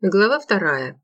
Глава вторая.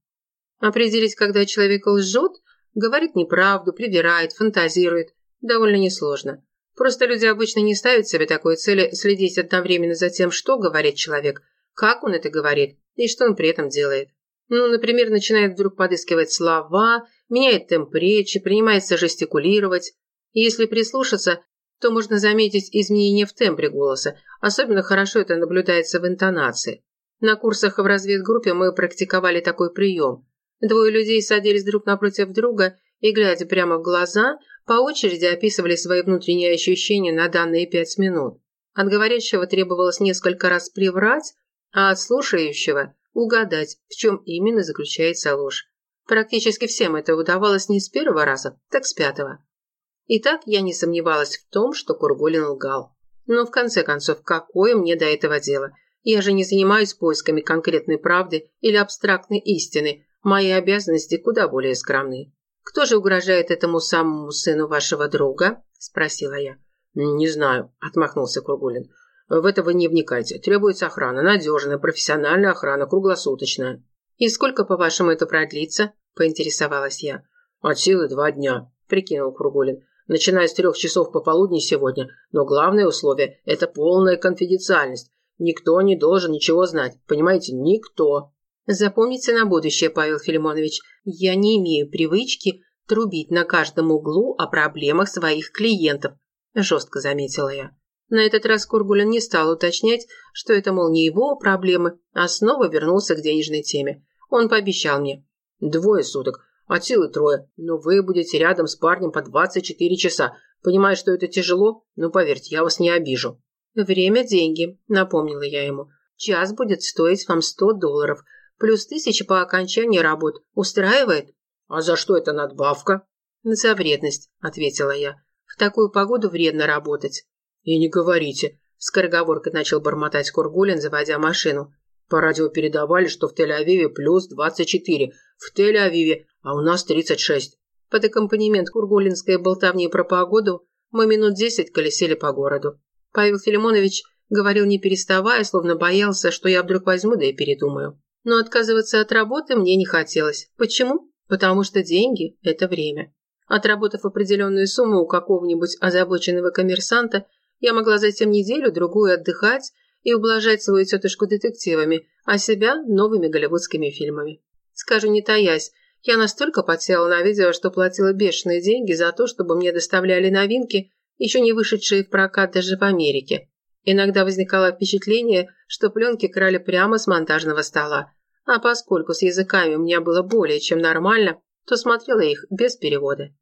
Определить, когда человек лжет, говорит неправду, привирает, фантазирует, довольно несложно. Просто люди обычно не ставят себе такой цели следить одновременно за тем, что говорит человек, как он это говорит и что он при этом делает. Ну, например, начинает вдруг подыскивать слова, меняет темп речи, принимается жестикулировать. И если прислушаться, то можно заметить изменения в тембре голоса. Особенно хорошо это наблюдается в интонации. На курсах в разведгруппе мы практиковали такой прием. Двое людей садились друг напротив друга и, глядя прямо в глаза, по очереди описывали свои внутренние ощущения на данные пять минут. От говорящего требовалось несколько раз приврать, а от слушающего – угадать, в чем именно заключается ложь. Практически всем это удавалось не с первого раза, так с пятого. Итак, я не сомневалась в том, что Кургулин лгал. Но в конце концов, какое мне до этого дело – я же не занимаюсь поисками конкретной правды или абстрактной истины. Мои обязанности куда более скромны. Кто же угрожает этому самому сыну вашего друга? Спросила я. Не знаю, отмахнулся Кругулин. В это вы не вникайте. Требуется охрана, надежная, профессиональная охрана, круглосуточная. И сколько, по-вашему, это продлится? Поинтересовалась я. От силы два дня, прикинул Кругулин начиная с трех часов пополудни сегодня, но главное условие – это полная конфиденциальность. Никто не должен ничего знать. Понимаете, никто. Запомните на будущее, Павел Филимонович, я не имею привычки трубить на каждом углу о проблемах своих клиентов, жестко заметила я. На этот раз Кургулин не стал уточнять, что это, мол, не его проблемы, а снова вернулся к денежной теме. Он пообещал мне. Двое суток, от силы трое, но вы будете рядом с парнем по 24 часа. Понимаю, что это тяжело, но поверьте, я вас не обижу. «Время – деньги», – напомнила я ему. «Час будет стоить вам сто долларов, плюс тысяча по окончании работ. Устраивает?» «А за что это надбавка?» «За вредность», – ответила я. «В такую погоду вредно работать». «И не говорите», – скороговоркой начал бормотать Кургулин, заводя машину. «По радио передавали, что в Тель-Авиве плюс 24. В Тель-Авиве, а у нас 36». Под аккомпанемент кургулинской болтовни про погоду мы минут десять колесили по городу. Павел Филимонович говорил не переставая, словно боялся, что я вдруг возьму, да и передумаю. Но отказываться от работы мне не хотелось. Почему? Потому что деньги – это время. Отработав определенную сумму у какого-нибудь озабоченного коммерсанта, я могла затем неделю-другую отдыхать и ублажать свою тетушку детективами, а себя новыми голливудскими фильмами. Скажу не таясь, я настолько подсела на видео, что платила бешеные деньги за то, чтобы мне доставляли новинки еще не вышедшие в прокат даже в Америке. Иногда возникало впечатление, что пленки крали прямо с монтажного стола, а поскольку с языками у меня было более чем нормально, то смотрела их без перевода.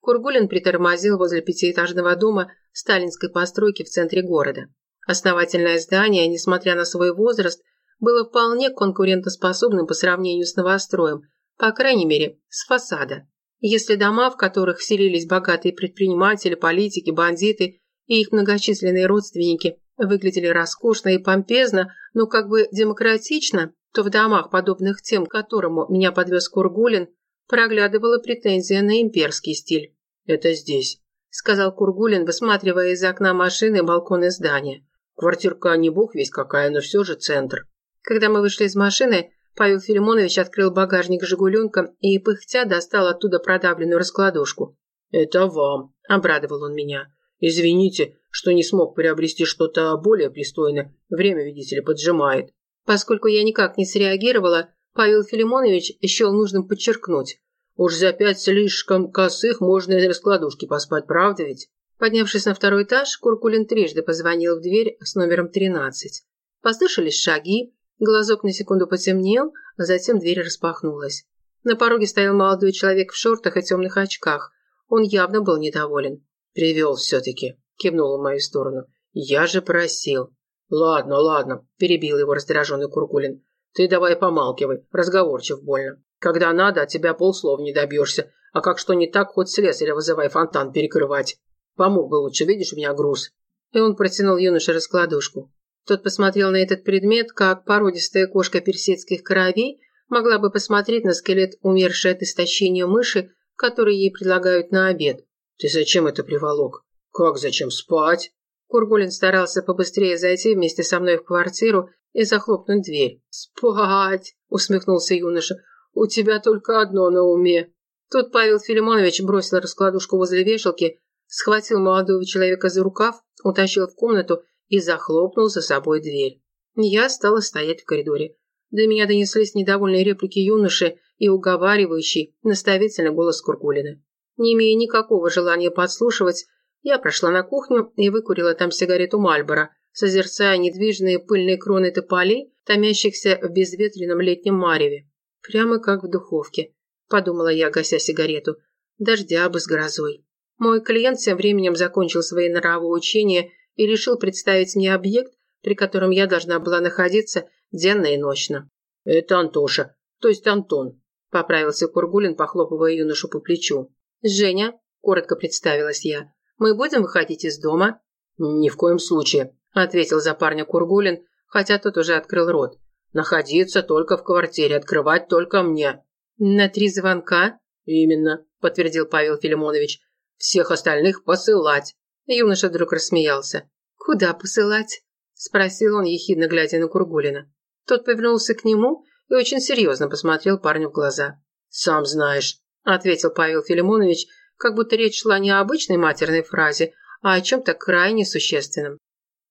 Кургулин притормозил возле пятиэтажного дома сталинской постройки в центре города. Основательное здание, несмотря на свой возраст, было вполне конкурентоспособным по сравнению с новостроем, по крайней мере, с фасада. Если дома, в которых селились богатые предприниматели, политики, бандиты и их многочисленные родственники, выглядели роскошно и помпезно, но как бы демократично, то в домах, подобных тем, к которому меня подвез Кургулин, проглядывала претензия на имперский стиль. «Это здесь», — сказал Кургулин, высматривая из окна машины балконы здания. «Квартирка не бог весь какая, но все же центр». Когда мы вышли из машины, Павел Филимонович открыл багажник «Жигуленка» и, пыхтя, достал оттуда продавленную раскладушку. «Это вам», – обрадовал он меня. «Извините, что не смог приобрести что-то более пристойное. Время, видите ли, поджимает». Поскольку я никак не среагировала, Павел Филимонович счел нужным подчеркнуть. «Уж за пять слишком косых можно на раскладушке поспать, правда ведь?» Поднявшись на второй этаж, Куркулин трижды позвонил в дверь с номером 13. Послышались шаги, Глазок на секунду потемнел, а затем дверь распахнулась. На пороге стоял молодой человек в шортах и темных очках. Он явно был недоволен. «Привел все-таки», – кивнул в мою сторону. «Я же просил». «Ладно, ладно», – перебил его раздраженный Куркулин. «Ты давай помалкивай, разговорчив больно. Когда надо, от тебя полслов не добьешься, а как что не так, хоть слесаря вызывай фонтан перекрывать. Помог бы лучше, видишь, у меня груз». И он протянул юноше раскладушку. Тот посмотрел на этот предмет, как породистая кошка персидских кровей могла бы посмотреть на скелет умершей от истощения мыши, который ей предлагают на обед. «Ты зачем это приволок?» «Как зачем? Спать?» Кургулин старался побыстрее зайти вместе со мной в квартиру и захлопнуть дверь. «Спать!» – усмехнулся юноша. «У тебя только одно на уме». Тут Павел Филимонович бросил раскладушку возле вешалки, схватил молодого человека за рукав, утащил в комнату и захлопнул за собой дверь. Я стала стоять в коридоре. До меня донеслись недовольные реплики юноши и уговаривающий, наставительный голос Куркулина. Не имея никакого желания подслушивать, я прошла на кухню и выкурила там сигарету Мальбора, созерцая недвижные пыльные кроны тополей, томящихся в безветренном летнем мареве. Прямо как в духовке, подумала я, гася сигарету. Дождя бы с грозой. Мой клиент тем временем закончил свои нравоучения и решил представить мне объект, при котором я должна была находиться денно и ночно. «Это Антоша, то есть Антон», – поправился Кургулин, похлопывая юношу по плечу. «Женя», – коротко представилась я, – «мы будем выходить из дома?» «Ни в коем случае», – ответил за парня Кургулин, хотя тот уже открыл рот. «Находиться только в квартире, открывать только мне». «На три звонка?» «Именно», – подтвердил Павел Филимонович. «Всех остальных посылать». Юноша вдруг рассмеялся. «Куда посылать?» – спросил он, ехидно глядя на Кургулина. Тот повернулся к нему и очень серьезно посмотрел парню в глаза. «Сам знаешь», – ответил Павел Филимонович, как будто речь шла не о обычной матерной фразе, а о чем-то крайне существенном.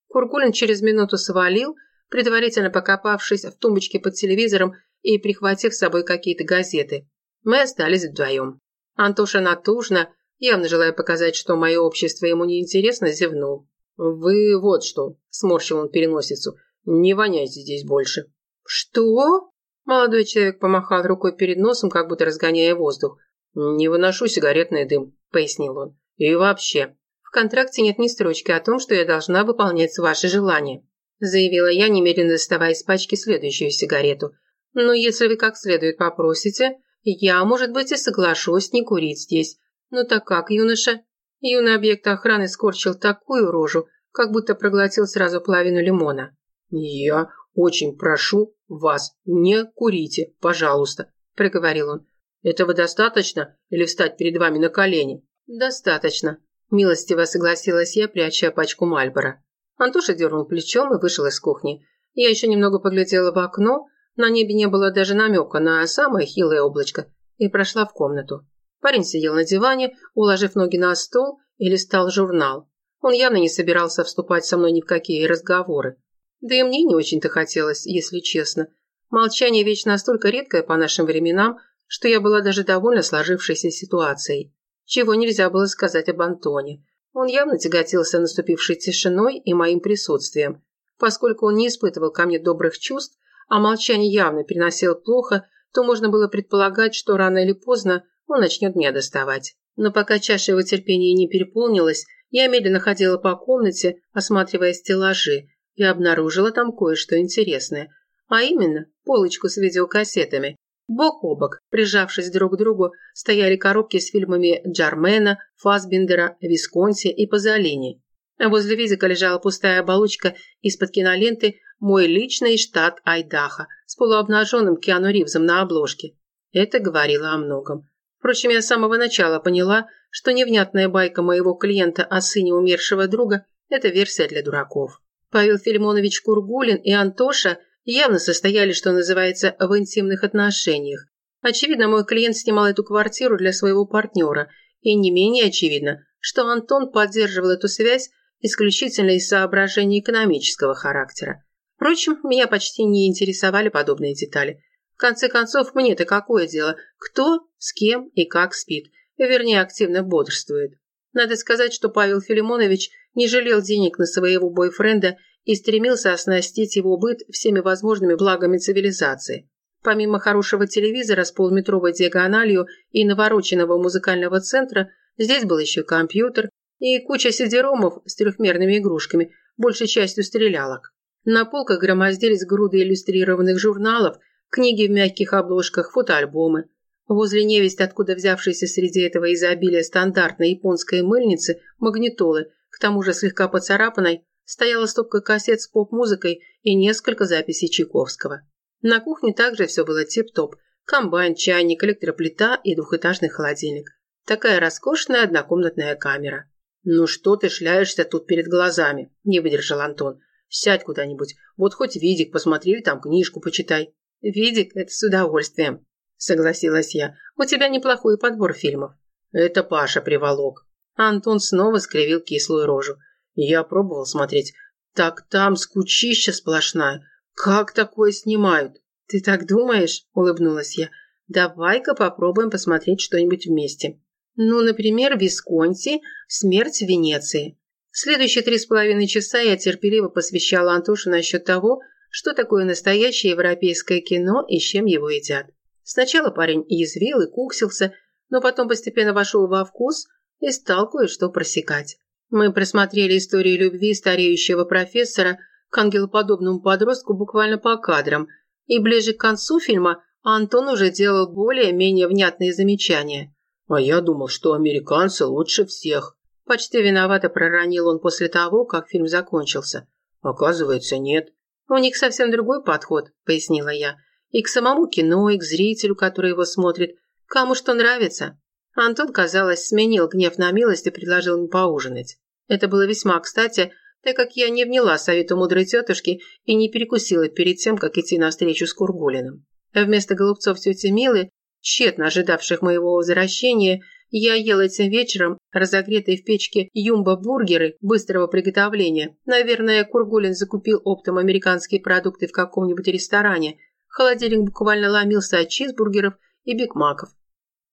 Кургулин через минуту свалил, предварительно покопавшись в тумбочке под телевизором и прихватив с собой какие-то газеты. Мы остались вдвоем. Антоша натужно, явно желая показать, что мое общество ему неинтересно, зевнул. «Вы вот что», – сморщил он переносицу, – «не воняйте здесь больше». «Что?» Молодой человек помахал рукой перед носом, как будто разгоняя воздух. «Не выношу сигаретный дым», – пояснил он. «И вообще, в контракте нет ни строчки о том, что я должна выполнять ваши желания», заявила я, немедленно доставая из пачки следующую сигарету. «Но если вы как следует попросите, я, может быть, и соглашусь не курить здесь. Ну так как, юноша?» Юный объект охраны скорчил такую рожу, как будто проглотил сразу половину лимона. «Я очень прошу вас, не курите, пожалуйста», – проговорил он. «Этого достаточно или встать перед вами на колени?» «Достаточно», Милостиво согласилась я, пряча пачку Мальбора. Антоша дернул плечом и вышел из кухни. Я еще немного поглядела в окно, на небе не было даже намека на самое хилое облачко, и прошла в комнату. Парень сидел на диване, уложив ноги на стол и листал журнал. Он явно не собирался вступать со мной ни в какие разговоры. Да и мне не очень-то хотелось, если честно. Молчание вещь настолько редкое по нашим временам, что я была даже довольна сложившейся ситуацией чего нельзя было сказать об Антоне. Он явно тяготился наступившей тишиной и моим присутствием. Поскольку он не испытывал ко мне добрых чувств, а молчание явно переносил плохо, то можно было предполагать, что рано или поздно он начнет меня доставать. Но пока чаша его терпения не переполнилась, я медленно ходила по комнате, осматривая стеллажи, и обнаружила там кое-что интересное. А именно, полочку с видеокассетами, Бок о бок, прижавшись друг к другу, стояли коробки с фильмами Джармена, Фасбендера, Висконси и Пазолини. Возле визика лежала пустая оболочка из-под киноленты «Мой личный штат Айдаха» с полуобнаженным Киану Ривзом на обложке. Это говорило о многом. Впрочем, я с самого начала поняла, что невнятная байка моего клиента о сыне умершего друга – это версия для дураков. Павел Филимонович Кургулин и Антоша – явно состояли, что называется, в интимных отношениях. Очевидно, мой клиент снимал эту квартиру для своего партнера, и не менее очевидно, что Антон поддерживал эту связь исключительно из соображений экономического характера. Впрочем, меня почти не интересовали подобные детали. Конце концов, мне-то какое дело, кто, с кем и как спит, вернее, активно бодрствует. Надо сказать, что Павел Филимонович не жалел денег на своего бойфренда и стремился оснастить его быт всеми возможными благами цивилизации. Помимо хорошего телевизора с полуметровой диагональю и навороченного музыкального центра, здесь был еще компьютер и куча сидеромов с трехмерными игрушками, большей частью стрелялок. На полках громоздились груды иллюстрированных журналов, книги в мягких обложках, фотоальбомы. Возле невесть, откуда взявшейся среди этого изобилия стандартной японской мыльницы, магнитолы, к тому же слегка поцарапанной, стояла стопка кассет с поп-музыкой и несколько записей Чайковского. На кухне также все было тип-топ. Комбайн, чайник, электроплита и двухэтажный холодильник. Такая роскошная однокомнатная камера. «Ну что ты шляешься тут перед глазами?» – не выдержал Антон. «Сядь куда-нибудь. Вот хоть видик посмотри там книжку почитай». «Видик – это с удовольствием», – согласилась я. «У тебя неплохой подбор фильмов». «Это Паша приволок». Антон снова скривил кислую рожу. «Я пробовал смотреть. Так там скучища сплошная. Как такое снимают?» «Ты так думаешь?» – улыбнулась я. «Давай-ка попробуем посмотреть что-нибудь вместе. Ну, например, Висконти «Смерть в Венеции». Следующие три с половиной часа я терпеливо посвящала Антошу насчет того, что такое настоящее европейское кино и с чем его едят. Сначала парень язвил и куксился, но потом постепенно вошел во вкус и стал кое-что просекать. Мы просмотрели историю любви стареющего профессора к ангелоподобному подростку буквально по кадрам, и ближе к концу фильма Антон уже делал более-менее внятные замечания. «А я думал, что американцы лучше всех», Почти виновато проронил он после того, как фильм закончился. Оказывается, нет. У них совсем другой подход, пояснила я. И к самому кино, и к зрителю, который его смотрит. Кому что нравится. Антон, казалось, сменил гнев на милость и предложил мне поужинать. Это было весьма кстати, так как я не вняла совету мудрой тетушки и не перекусила перед тем, как идти на встречу с Кургулиным. Вместо голубцов тети Милы, тщетно ожидавших моего возвращения, я ел этим вечером разогретые в печке юмбо-бургеры быстрого приготовления. Наверное, Кургулин закупил оптом американские продукты в каком-нибудь ресторане. Холодильник буквально ломился от чизбургеров и бигмаков.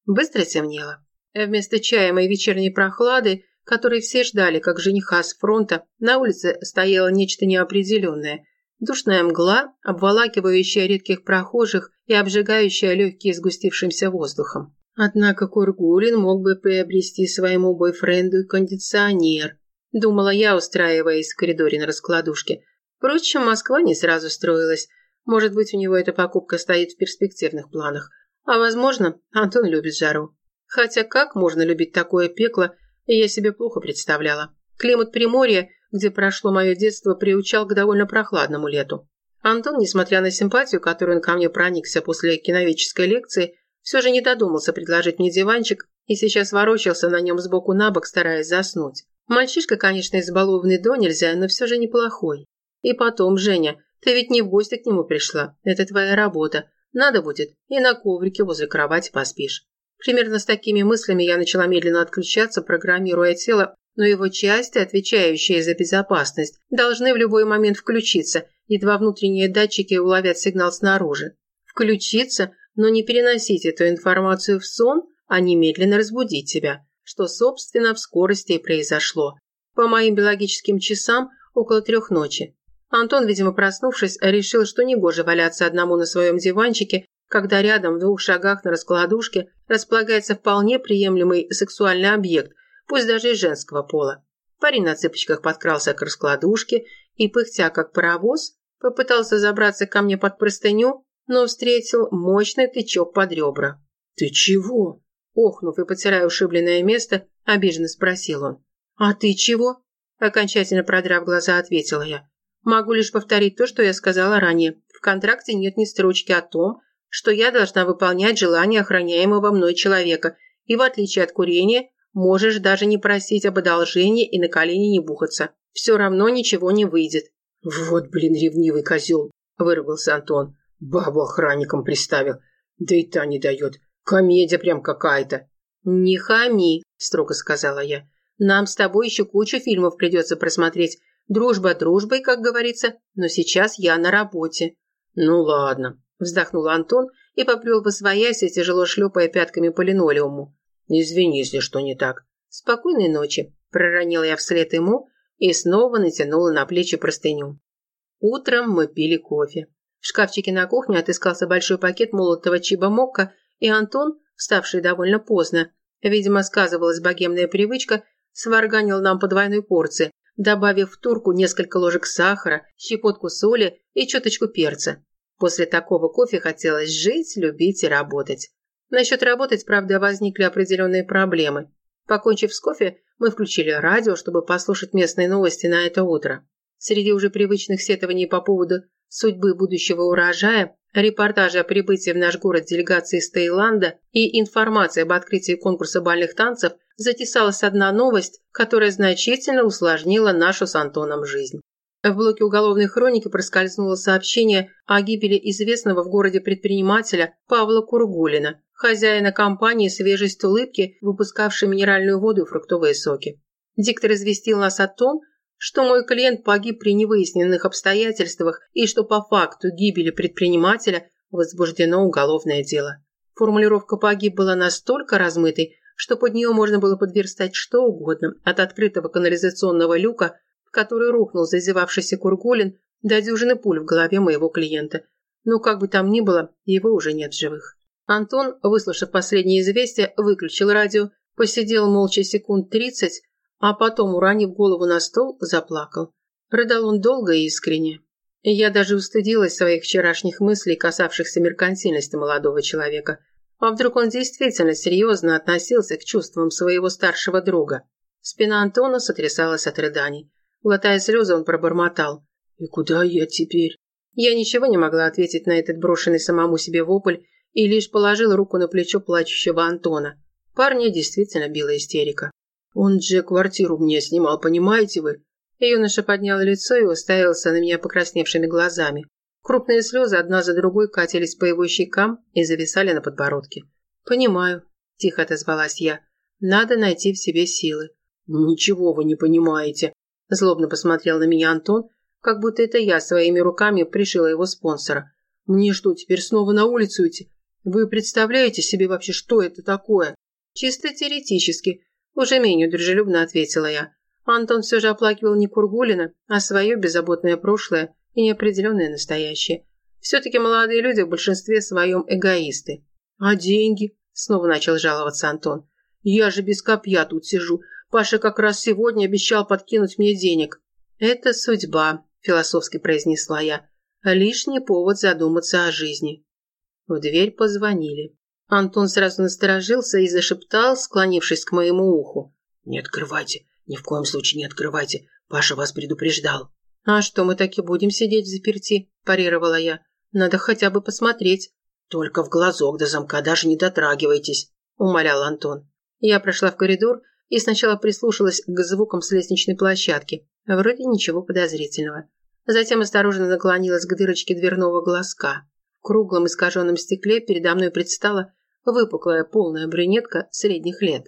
Быстро темнело. Вместо чая моей вечерней прохлады, которой все ждали, как жениха с фронта, на улице стояло нечто неопределенное. Душная мгла, обволакивающая редких прохожих и обжигающая легкие сгустившимся воздухом. Однако Кургулин мог бы приобрести своему бойфренду кондиционер, думала я, устраиваясь в коридоре на раскладушке. Впрочем, Москва не сразу строилась. Может быть, у него эта покупка стоит в перспективных планах. А возможно, Антон любит жару. Хотя как можно любить такое пекло, я себе плохо представляла. Климат Приморья, где прошло мое детство, приучал к довольно прохладному лету. Антон, несмотря на симпатию, которую он ко мне проникся после киновеческой лекции, все же не додумался предложить мне диванчик и сейчас ворочался на нем сбоку на бок, стараясь заснуть. Мальчишка, конечно, избалованный до нельзя, но все же неплохой. И потом, Женя, ты ведь не в гости к нему пришла. Это твоя работа. Надо будет, и на коврике возле кровати поспишь. Примерно с такими мыслями я начала медленно отключаться, программируя тело, но его части, отвечающие за безопасность, должны в любой момент включиться, едва внутренние датчики уловят сигнал снаружи. Включиться, но не переносить эту информацию в сон, а немедленно разбудить себя, что, собственно, в скорости и произошло. По моим биологическим часам около трех ночи. Антон, видимо, проснувшись, решил, что негоже валяться одному на своем диванчике, когда рядом в двух шагах на раскладушке располагается вполне приемлемый сексуальный объект, пусть даже и женского пола. Парень на цыпочках подкрался к раскладушке и, пыхтя как паровоз, попытался забраться ко мне под простыню, но встретил мощный тычок под ребра. «Ты чего?» Охнув и потирая ушибленное место, обиженно спросил он. «А ты чего?» Окончательно продрав глаза, ответила я. «Могу лишь повторить то, что я сказала ранее. В контракте нет ни строчки о том, что я должна выполнять желания охраняемого мной человека, и в отличие от курения, можешь даже не просить об одолжении и на колени не бухаться. Все равно ничего не выйдет». «Вот, блин, ревнивый козел!» – выругался Антон. Бабу охранником приставил. Да и та не дает. Комедия прям какая-то. «Не хами», – строго сказала я. «Нам с тобой еще кучу фильмов придется просмотреть. Дружба дружбой, как говорится, но сейчас я на работе». «Ну ладно», – вздохнул Антон и попрел по свояси, тяжело шлепая пятками по линолеуму. «Извини, если что не так». «Спокойной ночи», – проронила я вслед ему и снова натянула на плечи простыню. Утром мы пили кофе. В шкафчике на кухне отыскался большой пакет молотого чиба-мокко, и Антон, вставший довольно поздно, видимо, сказывалась богемная привычка, сварганил нам по двойной порции, добавив в турку несколько ложек сахара, щепотку соли и чуточку перца. После такого кофе хотелось жить, любить и работать. Насчет работать, правда, возникли определенные проблемы. Покончив с кофе, мы включили радио, чтобы послушать местные новости на это утро. Среди уже привычных сетований по поводу судьбы будущего урожая, репортажи о прибытии в наш город делегации из Таиланда и информация об открытии конкурса бальных танцев затесалась одна новость, которая значительно усложнила нашу с Антоном жизнь. В блоке уголовной хроники проскользнуло сообщение о гибели известного в городе предпринимателя Павла Кургулина, хозяина компании «Свежесть улыбки», выпускавшей минеральную воду и фруктовые соки. Диктор известил нас о том, что мой клиент погиб при невыясненных обстоятельствах и что по факту гибели предпринимателя возбуждено уголовное дело. Формулировка «погиб» была настолько размытой, что под нее можно было подверстать что угодно, от открытого канализационного люка, в который рухнул зазевавшийся Кургулин, до дюжины пуль в голове моего клиента. Но как бы там ни было, его уже нет в живых. Антон, выслушав последнее известие, выключил радио, посидел молча секунд тридцать, а потом, уронив голову на стол, заплакал. Рыдал он долго и искренне. Я даже устыдилась своих вчерашних мыслей, касавшихся меркантильности молодого человека. А вдруг он действительно серьезно относился к чувствам своего старшего друга? Спина Антона сотрясалась от рыданий. Глотая слезы, он пробормотал. «И куда я теперь?» Я ничего не могла ответить на этот брошенный самому себе вопль и лишь положила руку на плечо плачущего Антона. Парня действительно била истерика. «Он же квартиру мне снимал, понимаете вы?» Юноша поднял лицо и уставился на меня покрасневшими глазами. Крупные слезы одна за другой катились по его щекам и зависали на подбородке. «Понимаю», – тихо отозвалась я. «Надо найти в себе силы». «Ничего вы не понимаете», – злобно посмотрел на меня Антон, как будто это я своими руками пришила его спонсора. «Мне что, теперь снова на улицу идти? Вы представляете себе вообще, что это такое?» «Чисто теоретически», – уже менее дружелюбно ответила я. Антон все же оплакивал не Кургулина, а свое беззаботное прошлое и неопределенное настоящее. Все-таки молодые люди в большинстве своем эгоисты. «А деньги?» – снова начал жаловаться Антон. «Я же без копья тут сижу. Паша как раз сегодня обещал подкинуть мне денег». «Это судьба», – философски произнесла я. «Лишний повод задуматься о жизни». В дверь позвонили. Антон сразу насторожился и зашептал, склонившись к моему уху. «Не открывайте, ни в коем случае не открывайте. Паша вас предупреждал». «А что, мы так и будем сидеть в заперти?» – парировала я. «Надо хотя бы посмотреть». «Только в глазок до замка даже не дотрагивайтесь», – умолял Антон. Я прошла в коридор и сначала прислушалась к звукам с лестничной площадки. Вроде ничего подозрительного. Затем осторожно наклонилась к дырочке дверного глазка. В круглом искаженном стекле передо мной предстала выпуклая полная брюнетка средних лет.